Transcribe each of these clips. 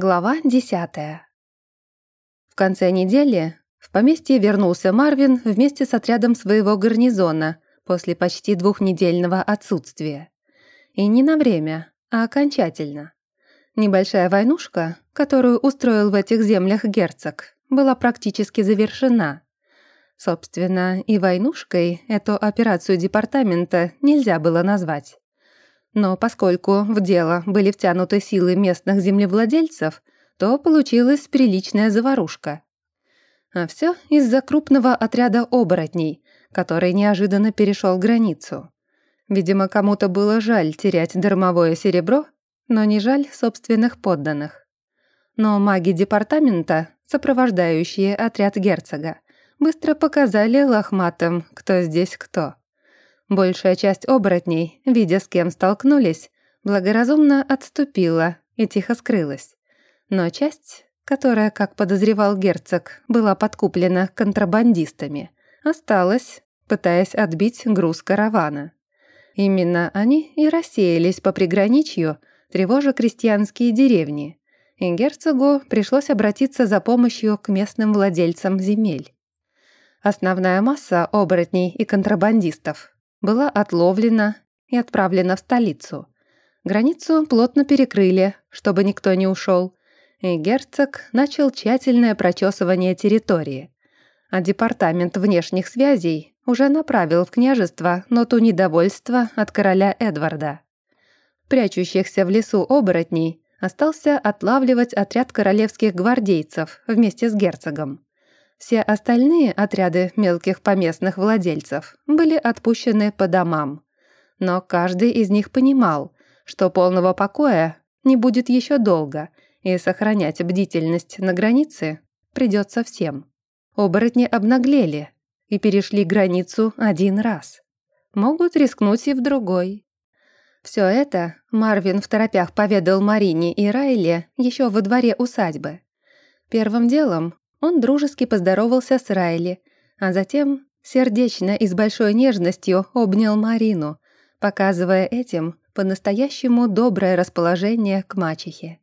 Глава десятая. В конце недели в поместье вернулся Марвин вместе с отрядом своего гарнизона после почти двухнедельного отсутствия. И не на время, а окончательно. Небольшая войнушка, которую устроил в этих землях герцог, была практически завершена. Собственно, и войнушкой эту операцию департамента нельзя было назвать. Но поскольку в дело были втянуты силы местных землевладельцев, то получилась приличная заварушка. А все из-за крупного отряда оборотней, который неожиданно перешел границу. Видимо, кому-то было жаль терять дармовое серебро, но не жаль собственных подданных. Но маги департамента, сопровождающие отряд герцога, быстро показали лохматым, кто здесь кто. Большая часть оборотней, видя с кем столкнулись, благоразумно отступила и тихо скрылась. Но часть, которая, как подозревал герцог, была подкуплена контрабандистами, осталась, пытаясь отбить груз каравана. Именно они и рассеялись по приграничью, тревожа крестьянские деревни, и герцогу пришлось обратиться за помощью к местным владельцам земель. Основная масса оборотней и контрабандистов была отловлена и отправлена в столицу. Границу плотно перекрыли, чтобы никто не ушел, и герцог начал тщательное прочесывание территории. А департамент внешних связей уже направил в княжество ноту недовольства от короля Эдварда. Прячущихся в лесу оборотней остался отлавливать отряд королевских гвардейцев вместе с герцогом. Все остальные отряды мелких поместных владельцев были отпущены по домам. Но каждый из них понимал, что полного покоя не будет еще долго, и сохранять бдительность на границе придется всем. Оборотни обнаглели и перешли границу один раз. Могут рискнуть и в другой. Все это Марвин в торопях поведал Марине и Райле еще во дворе усадьбы. Первым делом он дружески поздоровался с Райли, а затем сердечно и с большой нежностью обнял Марину, показывая этим по-настоящему доброе расположение к мачехе.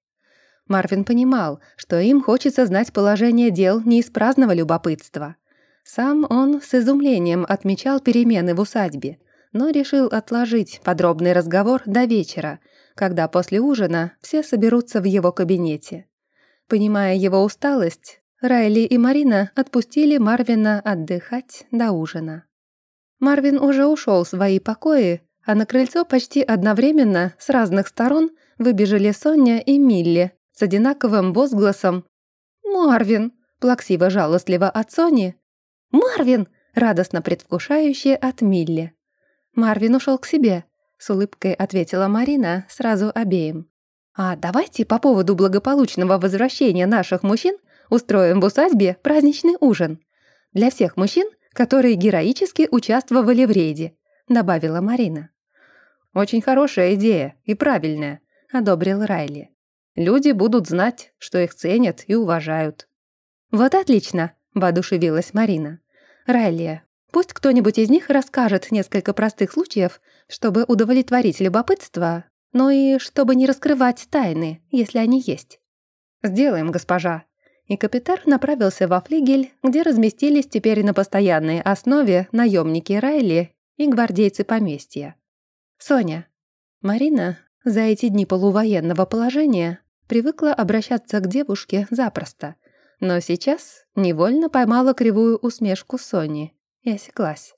Марвин понимал, что им хочется знать положение дел не из праздного любопытства. Сам он с изумлением отмечал перемены в усадьбе, но решил отложить подробный разговор до вечера, когда после ужина все соберутся в его кабинете. Понимая его усталость, Райли и Марина отпустили Марвина отдыхать до ужина. Марвин уже ушел в свои покои, а на крыльцо почти одновременно с разных сторон выбежали Соня и Милли с одинаковым возгласом «Марвин!» плаксиво-жалостливо от Сони «Марвин!» радостно предвкушающе от Милли. Марвин ушел к себе, с улыбкой ответила Марина сразу обеим. «А давайте по поводу благополучного возвращения наших мужчин устроим в усадьбе праздничный ужин. Для всех мужчин, которые героически участвовали в рейде», — добавила Марина. «Очень хорошая идея и правильная», — одобрил Райли. «Люди будут знать, что их ценят и уважают». «Вот отлично», — воодушевилась Марина. «Райли, пусть кто-нибудь из них расскажет несколько простых случаев, чтобы удовлетворить любопытство, но и чтобы не раскрывать тайны, если они есть». «Сделаем, госпожа», и капитан направился во флигель, где разместились теперь на постоянной основе наемники Райли и гвардейцы поместья. «Соня». Марина за эти дни полувоенного положения привыкла обращаться к девушке запросто, но сейчас невольно поймала кривую усмешку Сони и осеклась.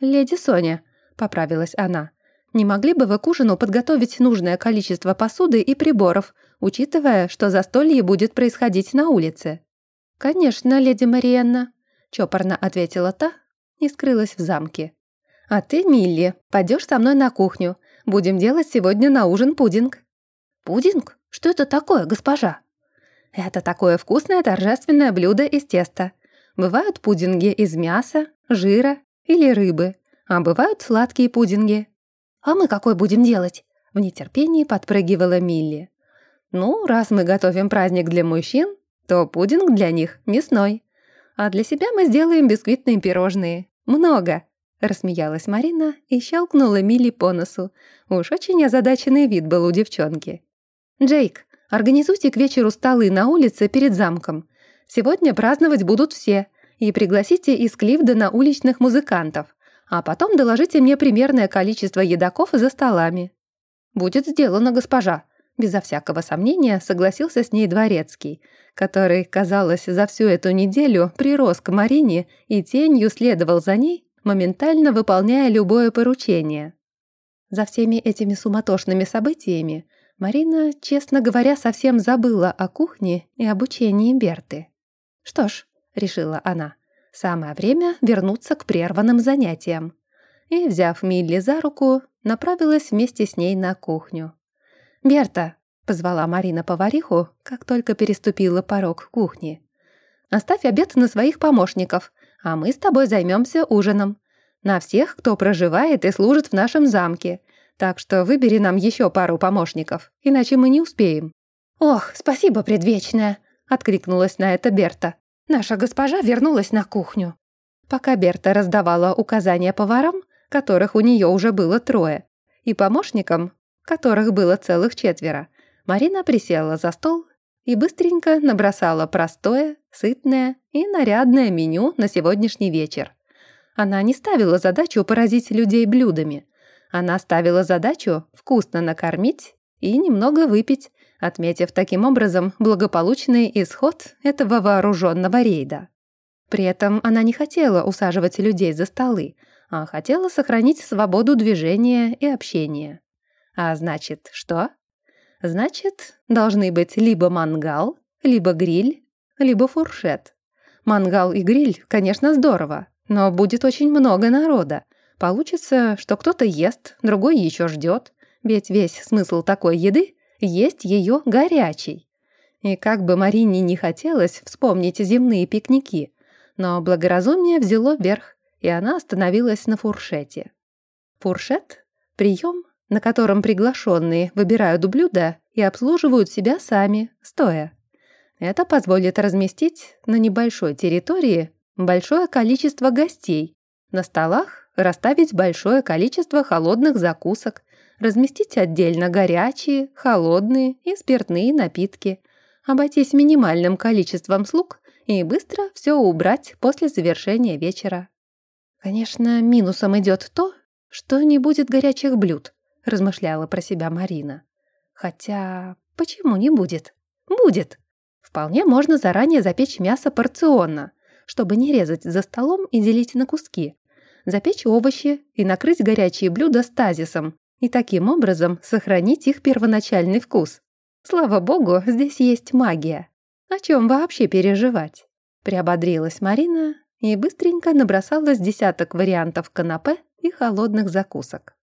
«Леди Соня», — поправилась она, не могли бы вы к ужину подготовить нужное количество посуды и приборов, учитывая, что застолье будет происходить на улице?» «Конечно, леди Мариенна», — чопорно ответила та и скрылась в замке. «А ты, Милли, пойдешь со мной на кухню. Будем делать сегодня на ужин пудинг». «Пудинг? Что это такое, госпожа?» «Это такое вкусное торжественное блюдо из теста. Бывают пудинги из мяса, жира или рыбы, а бывают сладкие пудинги. «А мы какой будем делать?» В нетерпении подпрыгивала Милли. «Ну, раз мы готовим праздник для мужчин, то пудинг для них мясной. А для себя мы сделаем бисквитные пирожные. Много!» Рассмеялась Марина и щелкнула Милли по носу. Уж очень озадаченный вид был у девчонки. «Джейк, Организуйте к вечеру столы на улице перед замком. Сегодня праздновать будут все. И пригласите из Кливдена уличных музыкантов. А потом доложите мне примерное количество едоков за столами». «Будет сделано, госпожа», Безо всякого сомнения согласился с ней дворецкий, который, казалось, за всю эту неделю прирос к Марине и тенью следовал за ней, моментально выполняя любое поручение. За всеми этими суматошными событиями Марина, честно говоря, совсем забыла о кухне и обучении Берты. «Что ж», — решила она, — «самое время вернуться к прерванным занятиям». И, взяв Милли за руку, направилась вместе с ней на кухню. «Берта», — позвала Марина повариху, как только переступила порог кухни. «Оставь обед на своих помощников, а мы с тобой займемся ужином. На всех, кто проживает и служит в нашем замке. Так что выбери нам еще пару помощников, иначе мы не успеем». «Ох, спасибо, предвечная!» — откликнулась на это Берта. «Наша госпожа вернулась на кухню». Пока Берта раздавала указания поварам, которых у нее уже было трое, и помощникам, которых было целых четверо, Марина присела за стол и быстренько набросала простое, сытное и нарядное меню на сегодняшний вечер. Она не ставила задачу поразить людей блюдами. Она ставила задачу вкусно накормить и немного выпить, отметив таким образом благополучный исход этого вооруженного рейда. При этом она не хотела усаживать людей за столы, а хотела сохранить свободу движения и общения. А значит, что? Значит, должны быть либо мангал, либо гриль, либо фуршет. Мангал и гриль, конечно, здорово, но будет очень много народа. Получится, что кто-то ест, другой еще ждет, ведь весь смысл такой еды — есть ее горячей. И как бы Марине не хотелось вспомнить земные пикники, но благоразумие взяло верх, и она остановилась на фуршете. Фуршет — прием, на котором приглашенные выбирают блюда и обслуживают себя сами, стоя. Это позволит разместить на небольшой территории большое количество гостей, на столах расставить большое количество холодных закусок, разместить отдельно горячие, холодные и спиртные напитки, обойтись минимальным количеством слуг и быстро все убрать после завершения вечера. Конечно, минусом идет то, что не будет горячих блюд, размышляла про себя Марина. Хотя, почему не будет? Будет! Вполне можно заранее запечь мясо порционно, чтобы не резать за столом и делить на куски. Запечь овощи и накрыть горячие блюда стазисом, и таким образом сохранить их первоначальный вкус. Слава богу, здесь есть магия. О чем вообще переживать? Приободрилась Марина и быстренько набросала с десяток вариантов канапе и холодных закусок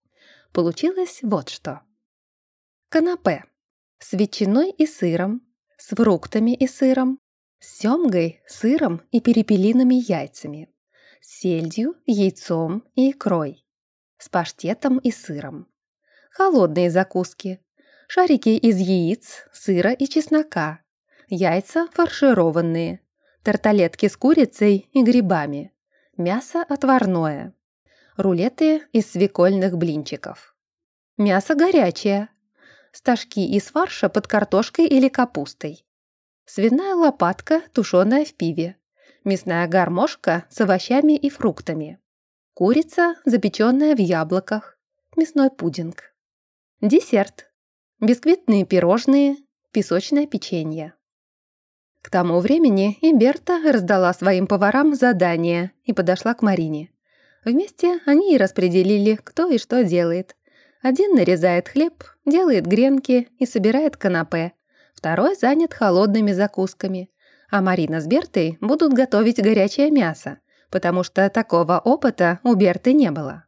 получилось вот что. Канапе с ветчиной и сыром, с фруктами и сыром, с семгой, сыром и перепелиными яйцами, с сельдью, яйцом и икрой, с паштетом и сыром. Холодные закуски, шарики из яиц, сыра и чеснока, яйца фаршированные, тарталетки с курицей и грибами, мясо отварное, рулеты из свекольных блинчиков. Мясо горячее. Стажки из фарша под картошкой или капустой. Свиная лопатка, тушеная в пиве. Мясная гармошка с овощами и фруктами. Курица, запеченная в яблоках. Мясной пудинг. Десерт. Бисквитные пирожные, песочное печенье. К тому времени и Берта раздала своим поварам задание и подошла к Марине. Вместе они и распределили, кто и что делает. Один нарезает хлеб, делает гренки и собирает канапе. Второй занят холодными закусками. А Марина с Бертой будут готовить горячее мясо, потому что такого опыта у Берты не было.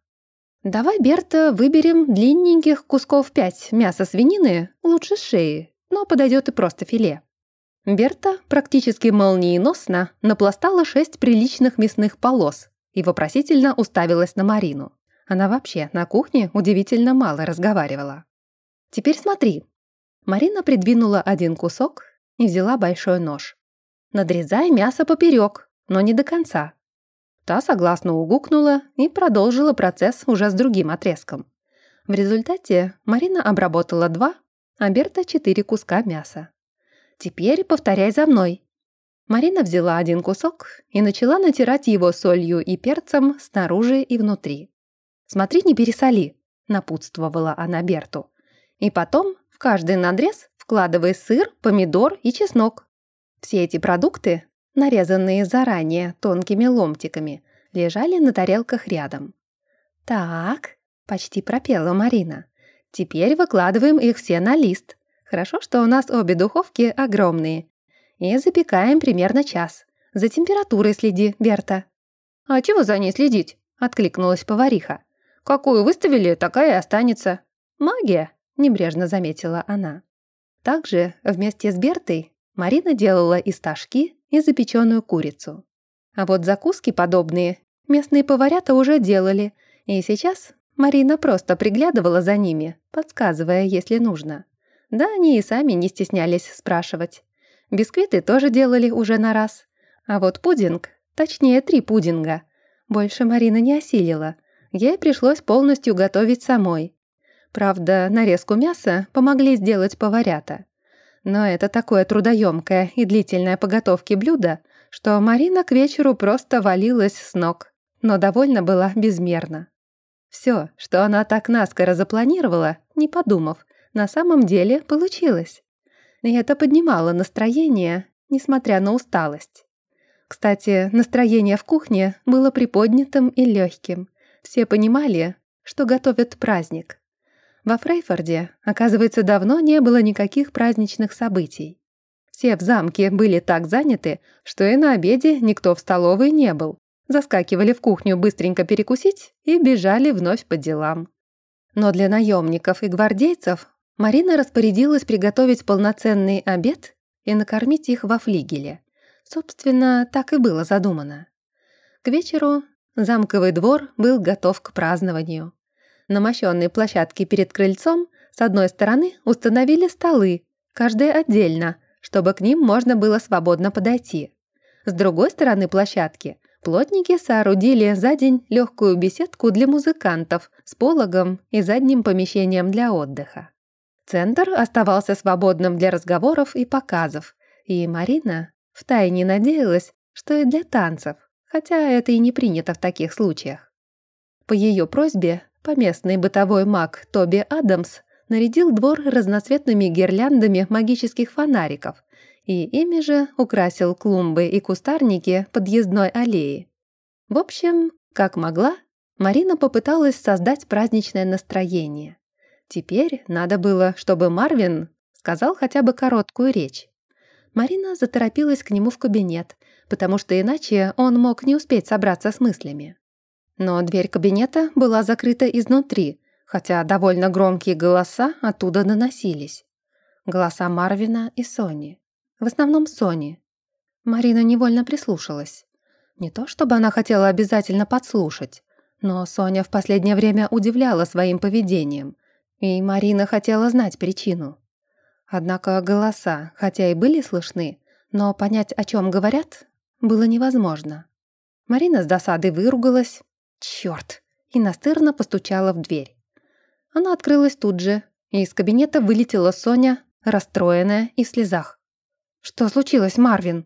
«Давай, Берта, выберем длинненьких кусков пять мяса свинины, лучше шеи, но подойдет и просто филе». Берта практически молниеносно напластала шесть приличных мясных полос, и вопросительно уставилась на Марину. Она вообще на кухне удивительно мало разговаривала. «Теперь смотри». Марина придвинула один кусок и взяла большой нож. «Надрезай мясо поперек, но не до конца». Та согласно угукнула и продолжила процесс уже с другим отрезком. В результате Марина обработала два, а Берта четыре куска мяса. Теперь повторяй за мной». Марина взяла один кусок и начала натирать его солью и перцем снаружи и внутри. «Смотри, не пересоли», — напутствовала она Берту. «И потом в каждый надрез вкладывай сыр, помидор и чеснок. Все эти продукты, нарезанные заранее тонкими ломтиками, лежали на тарелках рядом. «Так», — почти пропела Марина, — «теперь выкладываем их все на лист. Хорошо, что у нас обе духовки огромные. И запекаем примерно час. За температурой следи, Берта». «А чего за ней следить?» — откликнулась повариха. «Какую выставили, такая и останется». «Магия», — небрежно заметила она. Также вместе с Бертой Марина делала и стажки, и запеченную курицу. А вот закуски подобные местные поварята уже делали, и сейчас Марина просто приглядывала за ними, подсказывая, если нужно. Да, они и сами не стеснялись спрашивать. Бисквиты тоже делали уже на раз. А вот пудинг, точнее три пудинга, больше Марина не осилила. Ей пришлось полностью готовить самой. Правда, нарезку мяса помогли сделать поварята. Но это такое трудоемкое и длительное по готовке блюдо, что Марина к вечеру просто валилась с ног, но довольна была безмерно. Все, что она так наскоро запланировала, не подумав, на самом деле получилось. И это поднимало настроение, несмотря на усталость. Кстати, настроение в кухне было приподнятым и легким. Все понимали, что готовят праздник. Во Фрейфорде, оказывается, давно не было никаких праздничных событий. Все в замке были так заняты, что и на обеде никто в столовой не был. Заскакивали в кухню быстренько перекусить и бежали вновь по делам. Но для наемников и гвардейцев Марина распорядилась приготовить полноценный обед и накормить их во флигеле. Собственно, так и было задумано. К вечеру замковый двор был готов к празднованию. На мощенной площадке перед крыльцом с одной стороны установили столы, каждая отдельно, чтобы к ним можно было свободно подойти. С другой стороны площадки плотники соорудили за день легкую беседку для музыкантов с пологом и задним помещением для отдыха. Центр оставался свободным для разговоров и показов, и Марина втайне надеялась, что и для танцев, хотя это и не принято в таких случаях. По ее просьбе Поместный бытовой маг Тоби Адамс нарядил двор разноцветными гирляндами магических фонариков и ими же украсил клумбы и кустарники подъездной аллеи. В общем, как могла, Марина попыталась создать праздничное настроение. Теперь надо было, чтобы Марвин сказал хотя бы короткую речь. Марина заторопилась к нему в кабинет, потому что иначе он мог не успеть собраться с мыслями. Но дверь кабинета была закрыта изнутри, хотя довольно громкие голоса оттуда доносились. Голоса Марвина и Сони. В основном Сони. Марина невольно прислушалась. Не то чтобы она хотела обязательно подслушать, но Соня в последнее время удивляла своим поведением, и Марина хотела знать причину. Однако голоса, хотя и были слышны, но понять, о чем говорят, было невозможно. Марина с досадой выругалась, Черт! И настырно постучала в дверь. Она открылась тут же, и из кабинета вылетела Соня, расстроенная и в слезах. «Что случилось, Марвин?»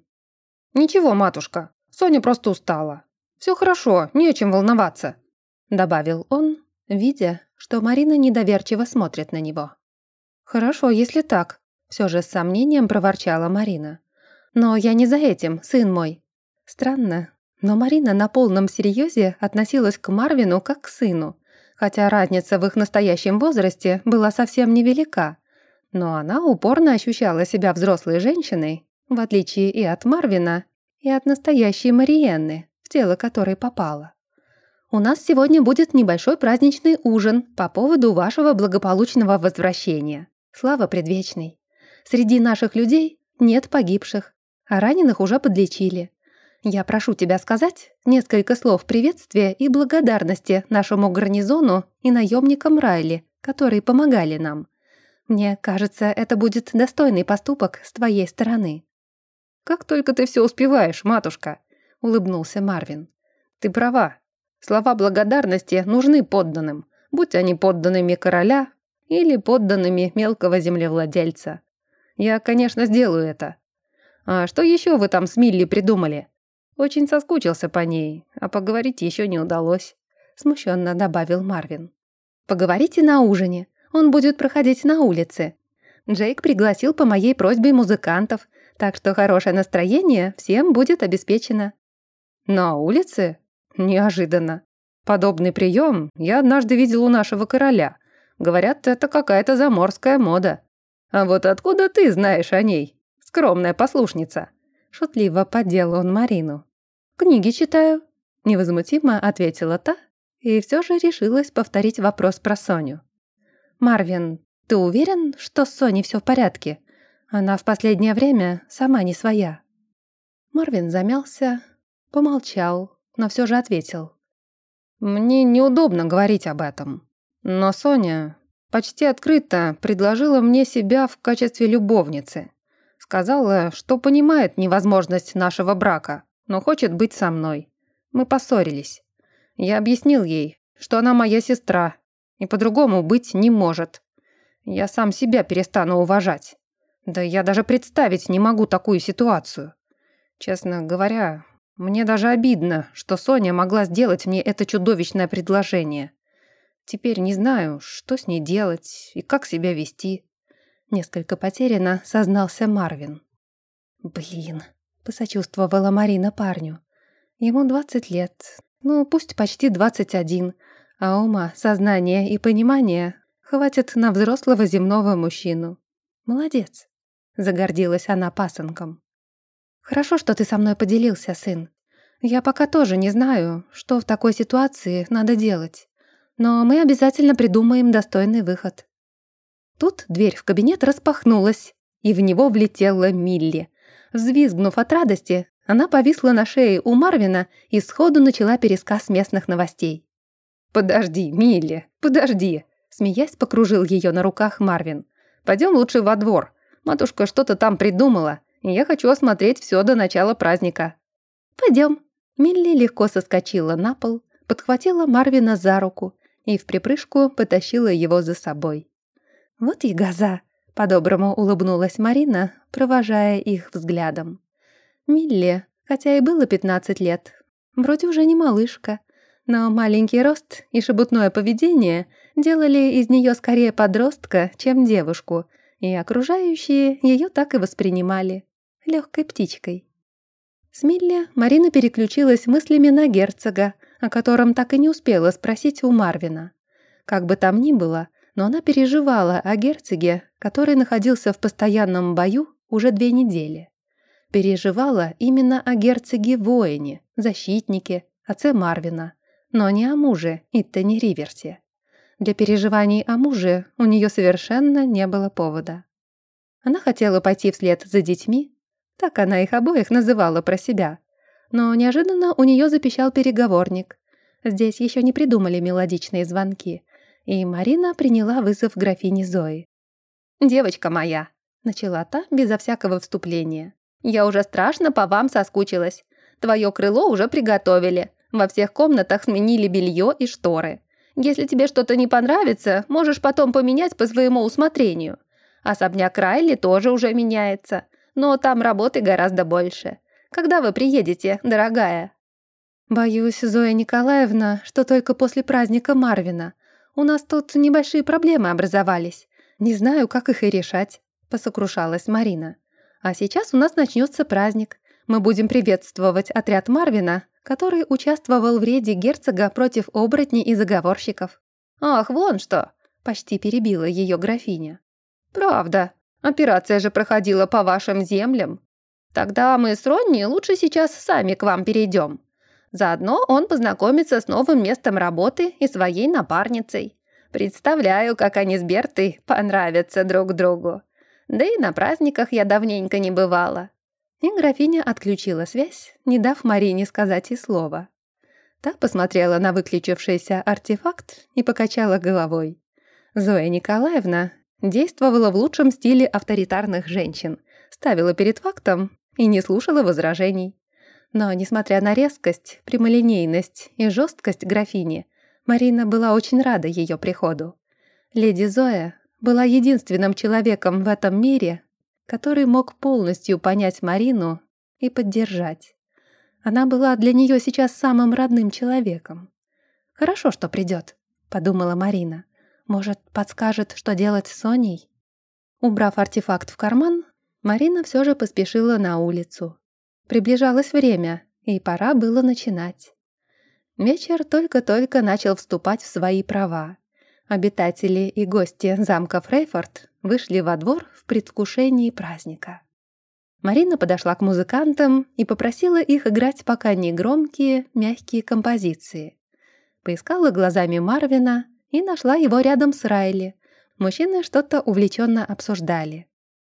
«Ничего, матушка. Соня просто устала. Все хорошо, не о чем волноваться», — добавил он, видя, что Марина недоверчиво смотрит на него. «Хорошо, если так», — все же с сомнением проворчала Марина. «Но я не за этим, сын мой». Странно, но Марина на полном серьезе относилась к Марвину как к сыну, хотя разница в их настоящем возрасте была совсем невелика. Но она упорно ощущала себя взрослой женщиной, в отличие и от Марвина, и от настоящей Мариенны, в тело которой попала. «У нас сегодня будет небольшой праздничный ужин по поводу вашего благополучного возвращения. Слава предвечной. Среди наших людей нет погибших, а раненых уже подлечили. Я прошу тебя сказать несколько слов приветствия и благодарности нашему гарнизону и наемникам Райли, которые помогали нам. Мне кажется, это будет достойный поступок с твоей стороны». «Как только ты все успеваешь, матушка», — улыбнулся Марвин. «Ты права. Слова благодарности нужны подданным, будь они подданными короля или подданными мелкого землевладельца. Я, конечно, сделаю это. А что еще вы там с Милли придумали? Очень соскучился по ней, а поговорить еще не удалось. Смущенно добавил Марвин. Поговорите на ужине. Он будет проходить на улице. Джейк пригласил по моей просьбе музыкантов, так что хорошее настроение всем будет обеспечено. На улице? Неожиданно. Подобный прием я однажды видел у нашего короля. Говорят, это какая-то заморская мода. А вот откуда ты знаешь о ней, скромная послушница?» Шутливо поддел он Марину. «Книги читаю», — невозмутимо ответила та и все же решилась повторить вопрос про Соню. «Марвин, ты уверен, что с Соней все в порядке? Она в последнее время сама не своя». Марвин замялся, помолчал, но все же ответил. «Мне неудобно говорить об этом, но Соня почти открыто предложила мне себя в качестве любовницы. Сказала, что понимает невозможность нашего брака, но хочет быть со мной. Мы поссорились. Я объяснил ей, что она моя сестра, и по-другому быть не может. Я сам себя перестану уважать. Да я даже представить не могу такую ситуацию. Честно говоря, мне даже обидно, что Соня могла сделать мне это чудовищное предложение. Теперь не знаю, что с ней делать и как себя вести. Несколько потеряно сознался Марвин. Блин, посочувствовала Марина парню. Ему 20 лет, ну пусть почти 21, а ума, сознания и понимания хватит на взрослого земного мужчину. Молодец, загордилась она пасынком. Хорошо, что ты со мной поделился, сын. Я пока тоже не знаю, что в такой ситуации надо делать но мы обязательно придумаем достойный выход». Тут дверь в кабинет распахнулась, и в него влетела Милли. Взвизгнув от радости, она повисла на шее у Марвина и сходу начала пересказ местных новостей. «Подожди, Милли, подожди!» Смеясь, покружил ее на руках Марвин. «Пойдем лучше во двор. Матушка что-то там придумала, и я хочу осмотреть все до начала праздника». «Пойдем». Милли легко соскочила на пол, подхватила Марвина за руку и в припрыжку потащила его за собой. «Вот и газа!» — по-доброму улыбнулась Марина, провожая их взглядом. Милли, хотя и было 15 лет, вроде уже не малышка, но маленький рост и шебутное поведение делали из нее скорее подростка, чем девушку, и окружающие ее так и воспринимали легкой птичкой. С Милли Марина переключилась мыслями на герцога, о котором так и не успела спросить у Марвина. Как бы там ни было, но она переживала о герцоге, который находился в постоянном бою уже две недели. Переживала именно о герцоге-воине, защитнике, отце Марвина, но не о муже Иттоне Риверсе. Для переживаний о муже у нее совершенно не было повода. Она хотела пойти вслед за детьми, так она их обоих называла про себя, но неожиданно у нее запищал переговорник. Здесь еще не придумали мелодичные звонки, и Марина приняла вызов графини Зои. «Девочка моя», — начала та безо всякого вступления, «я уже страшно по вам соскучилась. Твое крыло уже приготовили, во всех комнатах сменили белье и шторы. Если тебе что-то не понравится, можешь потом поменять по своему усмотрению. Особняк Райли тоже уже меняется, но там работы гораздо больше. Когда вы приедете, дорогая?» «Боюсь, Зоя Николаевна, что только после праздника Марвина. У нас тут небольшие проблемы образовались. Не знаю, как их и решать», — посокрушалась Марина. «А сейчас у нас начнется праздник. Мы будем приветствовать отряд Марвина, который участвовал в рейде герцога против оборотней и заговорщиков». «Ах, вон что!» — почти перебила ее графиня. «Правда. Операция же проходила по вашим землям. Тогда мы с Ронни лучше сейчас сами к вам перейдем. Заодно он познакомится с новым местом работы и своей напарницей. Представляю, как они с Бертой понравятся друг другу. Да и на праздниках я давненько не бывала». И графиня отключила связь, не дав Марине сказать и слова. Та посмотрела на выключившийся артефакт и покачала головой. Зоя Николаевна действовала в лучшем стиле авторитарных женщин, ставила перед фактом и не слушала возражений. Но, несмотря на резкость, прямолинейность и жесткость графини, Марина была очень рада ее приходу. Леди Зоя была единственным человеком в этом мире, который мог полностью понять Марину и поддержать. Она была для нее сейчас самым родным человеком. «Хорошо, что придет», — подумала Марина. «Может, подскажет, что делать с Соней?» Убрав артефакт в карман, Марина все же поспешила на улицу. Приближалось время, и пора было начинать. Вечер только-только начал вступать в свои права. Обитатели и гости замка Фрейфорд вышли во двор в предвкушении праздника. Марина подошла к музыкантам и попросила их играть пока не громкие, мягкие композиции. Поискала глазами Марвина и нашла его рядом с Райли. Мужчины что-то увлеченно обсуждали.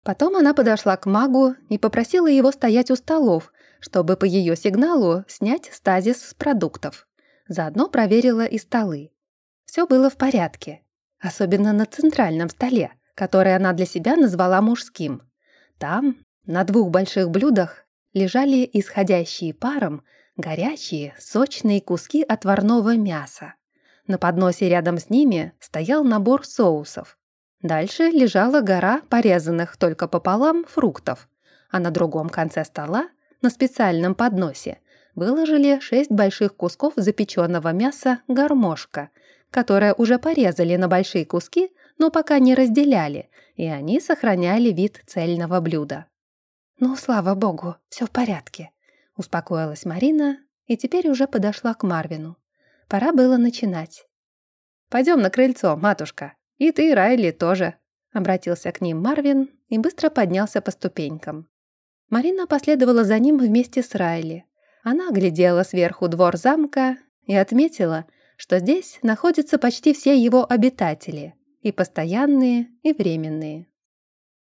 Потом она подошла к магу и попросила его стоять у столов, чтобы по ее сигналу снять стазис с продуктов. Заодно проверила и столы. Все было в порядке, особенно на центральном столе, который она для себя назвала мужским. Там, на двух больших блюдах, лежали исходящие паром горячие, сочные куски отварного мяса. На подносе рядом с ними стоял набор соусов. Дальше лежала гора порезанных только пополам фруктов, а на другом конце стола, на специальном подносе, выложили шесть больших кусков запеченного мяса гармошка, которое уже порезали на большие куски, но пока не разделяли, и они сохраняли вид цельного блюда. «Ну, слава богу, все в порядке», — успокоилась Марина и теперь уже подошла к Марвину. Пора было начинать. «Пойдем на крыльцо, матушка», «И ты, Райли, тоже», — обратился к ним Марвин и быстро поднялся по ступенькам. Марина последовала за ним вместе с Райли. Она оглядела сверху двор замка и отметила, что здесь находятся почти все его обитатели, и постоянные, и временные.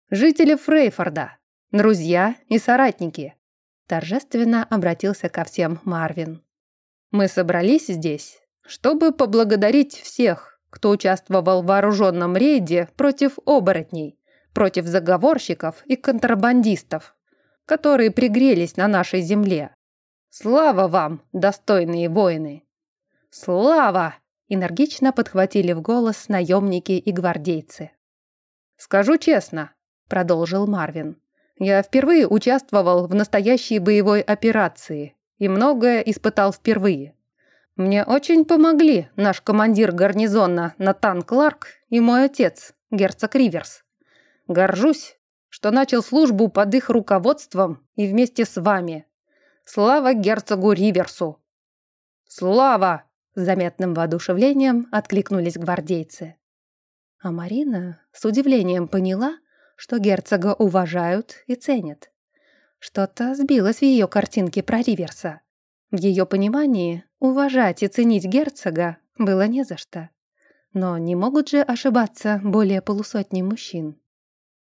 «Жители Фрейфорда, друзья и соратники», торжественно обратился ко всем Марвин. «Мы собрались здесь, чтобы поблагодарить всех, кто участвовал в вооруженном рейде против оборотней, против заговорщиков и контрабандистов, которые пригрелись на нашей земле. Слава вам, достойные воины! Слава! Энергично подхватили в голос наемники и гвардейцы. «Скажу честно», — продолжил Марвин, «я впервые участвовал в настоящей боевой операции и многое испытал впервые. Мне очень помогли наш командир гарнизона Натан Кларк и мой отец, герцог Риверс. Горжусь, что начал службу под их руководством и вместе с вами. Слава герцогу Риверсу! Слава! Заметным воодушевлением откликнулись гвардейцы. А Марина с удивлением поняла, что герцога уважают и ценят. Что-то сбилось в ее картинке про Риверса. В ее понимании уважать и ценить герцога было не за что. Но не могут же ошибаться более полусотни мужчин.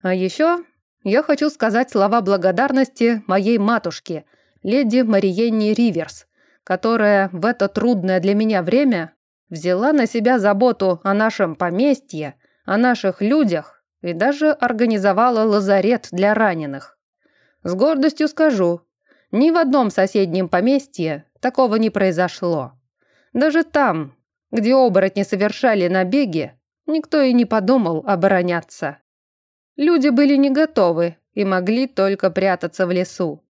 А еще я хочу сказать слова благодарности моей матушке, леди Мариенне Риверс, которая в это трудное для меня время взяла на себя заботу о нашем поместье, о наших людях и даже организовала лазарет для раненых. С гордостью скажу, ни в одном соседнем поместье такого не произошло. Даже там, где оборотни совершали набеги, никто и не подумал обороняться. Люди были не готовы и могли только прятаться в лесу.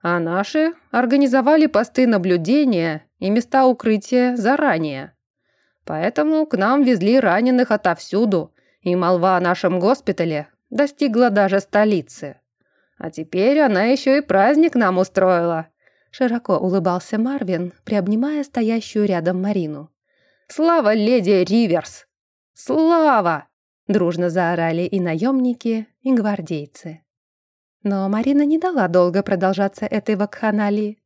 А наши организовали посты наблюдения и места укрытия заранее. Поэтому к нам везли раненых отовсюду, и молва о нашем госпитале достигла даже столицы. А теперь она еще и праздник нам устроила!» Широко улыбался Марвин, приобнимая стоящую рядом Марину. «Слава леди Риверс! Слава!» Дружно заорали и наемники, и гвардейцы. Но Марина не дала долго продолжаться этой вакханалии.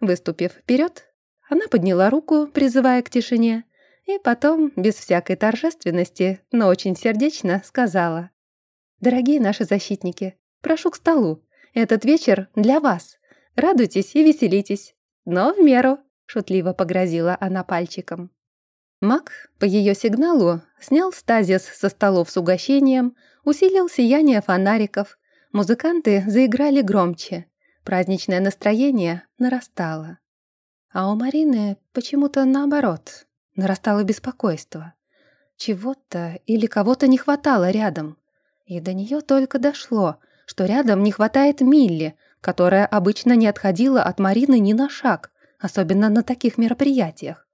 Выступив вперед, она подняла руку, призывая к тишине, и потом, без всякой торжественности, но очень сердечно, сказала. «Дорогие наши защитники, Прошу к столу. Этот вечер для вас. Радуйтесь и веселитесь. Но в меру», — шутливо погрозила она пальчиком. Мак по ее сигналу снял стазис со столов с угощением, усилил сияние фонариков. Музыканты заиграли громче. Праздничное настроение нарастало. А у Марины почему-то наоборот, нарастало беспокойство. Чего-то или кого-то не хватало рядом. И до нее только дошло, что рядом не хватает Милли, которая обычно не отходила от Марины ни на шаг, особенно на таких мероприятиях.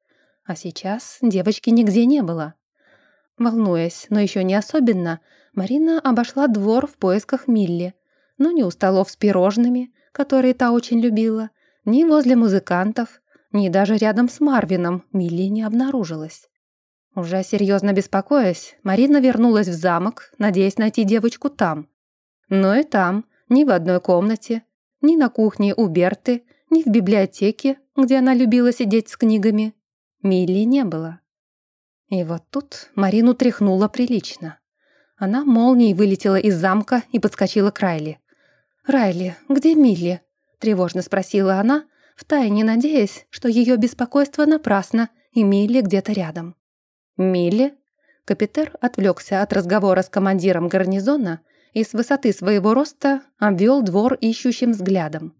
А сейчас девочки нигде не было. Волнуясь, но еще не особенно, Марина обошла двор в поисках Милли, но ни у столов с пирожными, которые та очень любила, ни возле музыкантов, ни даже рядом с Марвином Милли не обнаружилась. Уже серьезно беспокоясь, Марина вернулась в замок, надеясь найти девочку там. Но и там, ни в одной комнате, ни на кухне у Берты, ни в библиотеке, где она любила сидеть с книгами, Милли не было. И вот тут Марину тряхнуло прилично. Она молнией вылетела из замка и подскочила к Райли. «Райли, где Милли?» – тревожно спросила она, втайне надеясь, что ее беспокойство напрасно, и Милли где-то рядом. «Милли?» Капитер отвлекся от разговора с командиром гарнизона и с высоты своего роста обвел двор ищущим взглядом.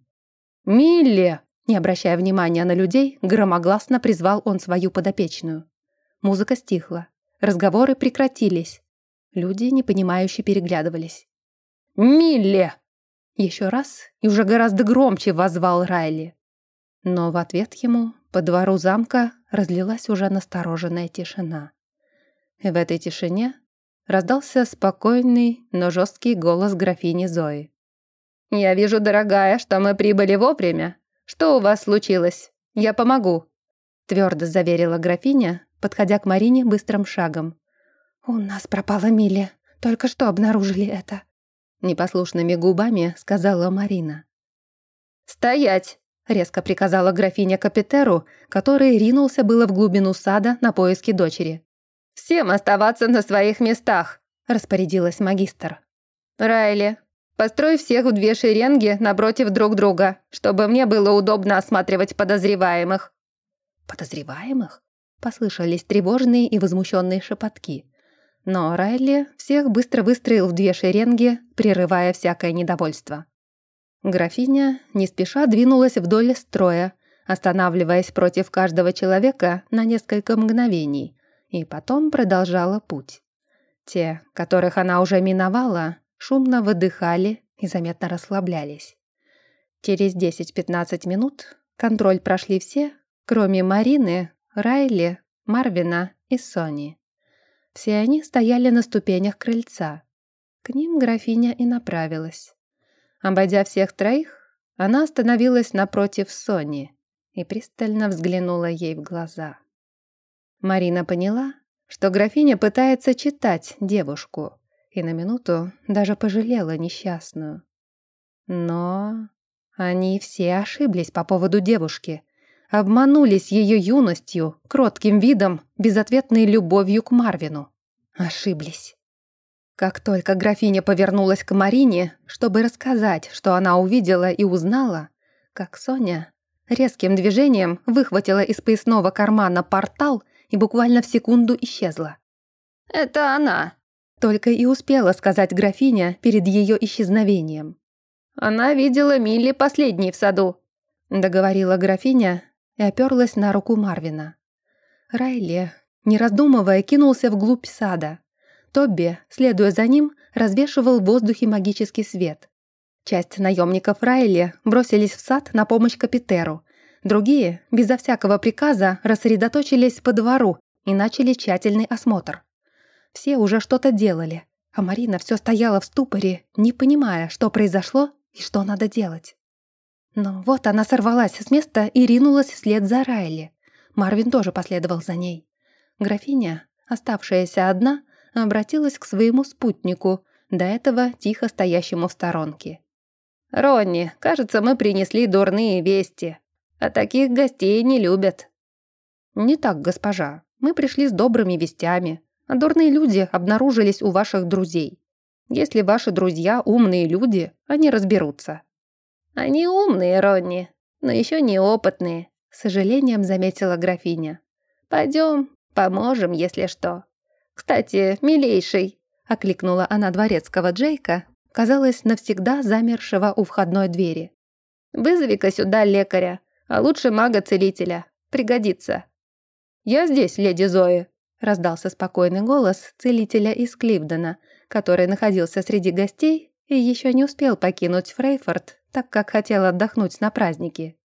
«Милли!» Не обращая внимания на людей, громогласно призвал он свою подопечную. Музыка стихла. Разговоры прекратились. Люди, непонимающе, переглядывались. «Милли!» Еще раз и уже гораздо громче возвал Райли. Но в ответ ему по двору замка разлилась уже настороженная тишина. И в этой тишине раздался спокойный, но жесткий голос графини Зои. «Я вижу, дорогая, что мы прибыли вовремя. Что у вас случилось? Я помогу», — твердо заверила графиня, подходя к Марине быстрым шагом. «У нас пропала Милли. Только что обнаружили это», — непослушными губами сказала Марина. «Стоять!» — резко приказала графиня Капитеру, который ринулся было в глубину сада на поиски дочери. «Всем оставаться на своих местах!» — распорядилась магистр. «Райли, Построй всех в две шеренги напротив друг друга, чтобы мне было удобно осматривать подозреваемых». «Подозреваемых?» — послышались тревожные и возмущенные шепотки. Но Райли всех быстро выстроил в две шеренги, прерывая всякое недовольство. Графиня не спеша двинулась вдоль строя, останавливаясь против каждого человека на несколько мгновений, и потом продолжала путь. Те, которых она уже миновала, шумно выдыхали и заметно расслаблялись. Через 10-15 минут контроль прошли все, кроме Марины, Райли, Марвина и Сони. Все они стояли на ступенях крыльца. К ним графиня и направилась. Обойдя всех троих, она остановилась напротив Сони и пристально взглянула ей в глаза. Марина поняла, что графиня пытается читать девушку, и на минуту даже пожалела несчастную. Но они все ошиблись по поводу девушки, обманулись ее юностью, кротким видом, безответной любовью к Марвину. Ошиблись. Как только графиня повернулась к Марине, чтобы рассказать, что она увидела и узнала, как Соня резким движением выхватила из поясного кармана портал и буквально в секунду исчезла. «Это она!» Только и успела сказать графиня перед ее исчезновением. «Она видела Милли последней в саду», — договорила графиня и оперлась на руку Марвина. Райли, не раздумывая, кинулся вглубь сада. Тобби, следуя за ним, развешивал в воздухе магический свет. Часть наемников Райли бросились в сад на помощь Капитеру. Другие, безо всякого приказа, рассредоточились по двору и начали тщательный осмотр. Все уже что-то делали, а Марина все стояла в ступоре, не понимая, что произошло и что надо делать. Но вот она сорвалась с места и ринулась вслед за Райли. Марвин тоже последовал за ней. Графиня, оставшаяся одна, обратилась к своему спутнику, до этого тихо стоящему в сторонке. «Ронни, кажется, мы принесли дурные вести. А таких гостей не любят». «Не так, госпожа. Мы пришли с добрыми вестями. А дурные люди обнаружились у ваших друзей. Если ваши друзья умные люди, они разберутся». «Они умные, Ронни, но еще неопытные», — с сожалением заметила графиня. «Пойдем, поможем, если что. Кстати, милейший», — окликнула она дворецкого Джейка, казалось, навсегда замершего у входной двери. «Вызови-ка сюда лекаря, а лучше мага-целителя. Пригодится». «Я здесь, леди Зои», раздался спокойный голос целителя из Кливдена, который находился среди гостей и еще не успел покинуть Фрейфорд, так как хотел отдохнуть на празднике.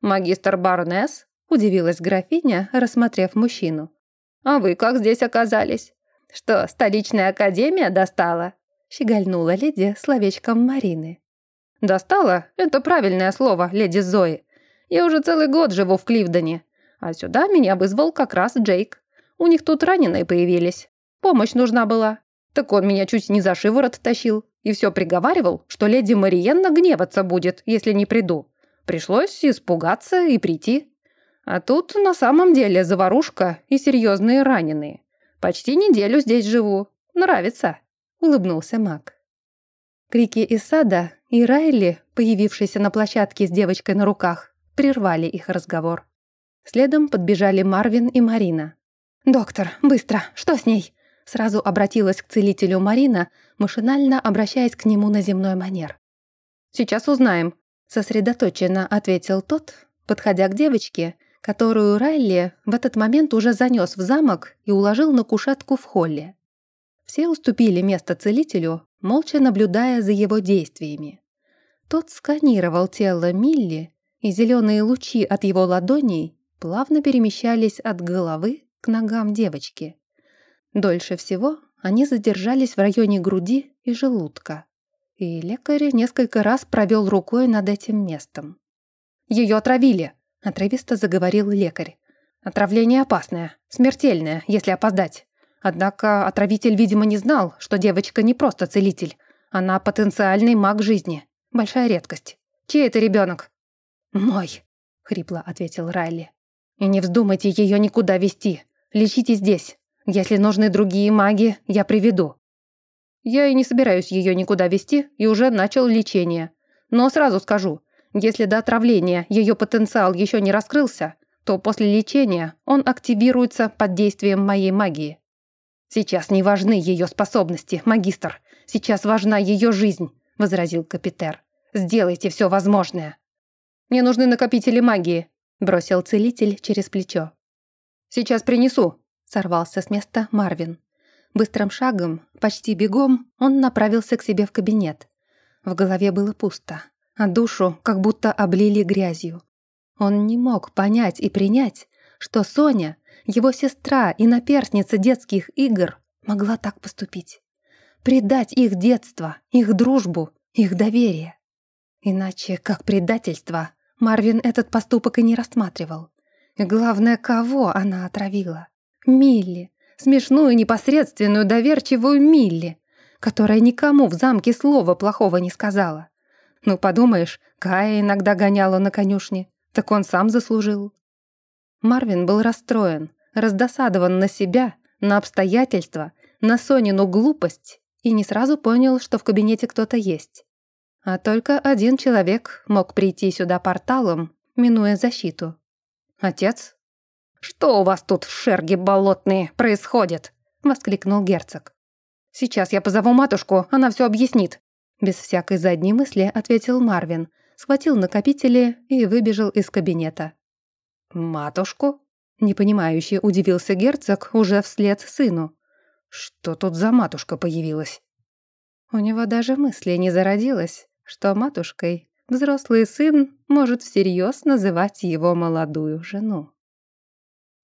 «Магистр Барнес?» – удивилась графиня, рассмотрев мужчину. «А вы как здесь оказались? Что, столичная академия достала?» – щегольнула леди словечком Марины. «Достала? Это правильное слово, леди Зои. Я уже целый год живу в Кливдоне, а сюда меня вызвал как раз Джейк. У них тут раненые появились. Помощь нужна была. Так он меня чуть не за шиворот тащил и все приговаривал, что леди Мариенна гневаться будет, если не приду. Пришлось испугаться и прийти. А тут на самом деле заварушка и серьезные раненые. Почти неделю здесь живу. Нравится», — улыбнулся маг. Крики из сада и Райли, появившийся на площадке с девочкой на руках, прервали их разговор. Следом подбежали Марвин и Марина. «Доктор, быстро! Что с ней?» Сразу обратилась к целителю Марина, машинально обращаясь к нему на земной манер. «Сейчас узнаем», — сосредоточенно ответил тот, подходя к девочке, которую Райли в этот момент уже занес в замок и уложил на кушетку в холле. Все уступили место целителю, молча наблюдая за его действиями. Тот сканировал тело Милли, и зеленые лучи от его ладоней плавно перемещались от головы к ногам девочки. Дольше всего они задержались в районе груди и желудка. И лекарь несколько раз провел рукой над этим местом. «Ее отравили», — отрывисто заговорил лекарь. «Отравление опасное, смертельное, если опоздать. Однако отравитель, видимо, не знал, что девочка не просто целитель. Она потенциальный маг жизни. Большая редкость. Чей это ребенок? «Мой», — хрипло ответил Райли. «И не вздумайте ее никуда вести. Лечите здесь. Если нужны другие маги, я приведу». Я и не собираюсь ее никуда вести и уже начал лечение. Но сразу скажу, если до отравления ее потенциал еще не раскрылся, то после лечения он активируется под действием моей магии. Сейчас не важны ее способности, магистр. Сейчас важна ее жизнь, возразил Капитер. Сделайте все возможное. Мне нужны накопители магии, бросил целитель через плечо. Сейчас принесу, Сорвался с места Марвин. Быстрым шагом, почти бегом, он направился к себе в кабинет. В голове было пусто, а душу как будто облили грязью. Он не мог понять и принять, что Соня, его сестра и наперстница детских игр, могла так поступить. Предать их детство, их дружбу, их доверие. Иначе, как предательство, Марвин этот поступок и не рассматривал. Главное, кого она отравила. Милли, смешную, непосредственную, доверчивую Милли, которая никому в замке слова плохого не сказала. Ну, подумаешь, Кая иногда гоняла на конюшне, так он сам заслужил. Марвин был расстроен, раздосадован на себя, на обстоятельства, на Сонину глупость и не сразу понял, что в кабинете кто-то есть. А только один человек мог прийти сюда порталом, минуя защиту. Отец «Что у вас тут, в шерги болотные, происходит?» — воскликнул герцог. «Сейчас я позову матушку, она все объяснит». Без всякой задней мысли ответил Марвин, схватил накопители и выбежал из кабинета. «Матушку?» — непонимающе удивился герцог уже вслед сыну. «Что тут за матушка появилась?» У него даже мысли не зародилось, что матушкой взрослый сын может всерьез называть его молодую жену.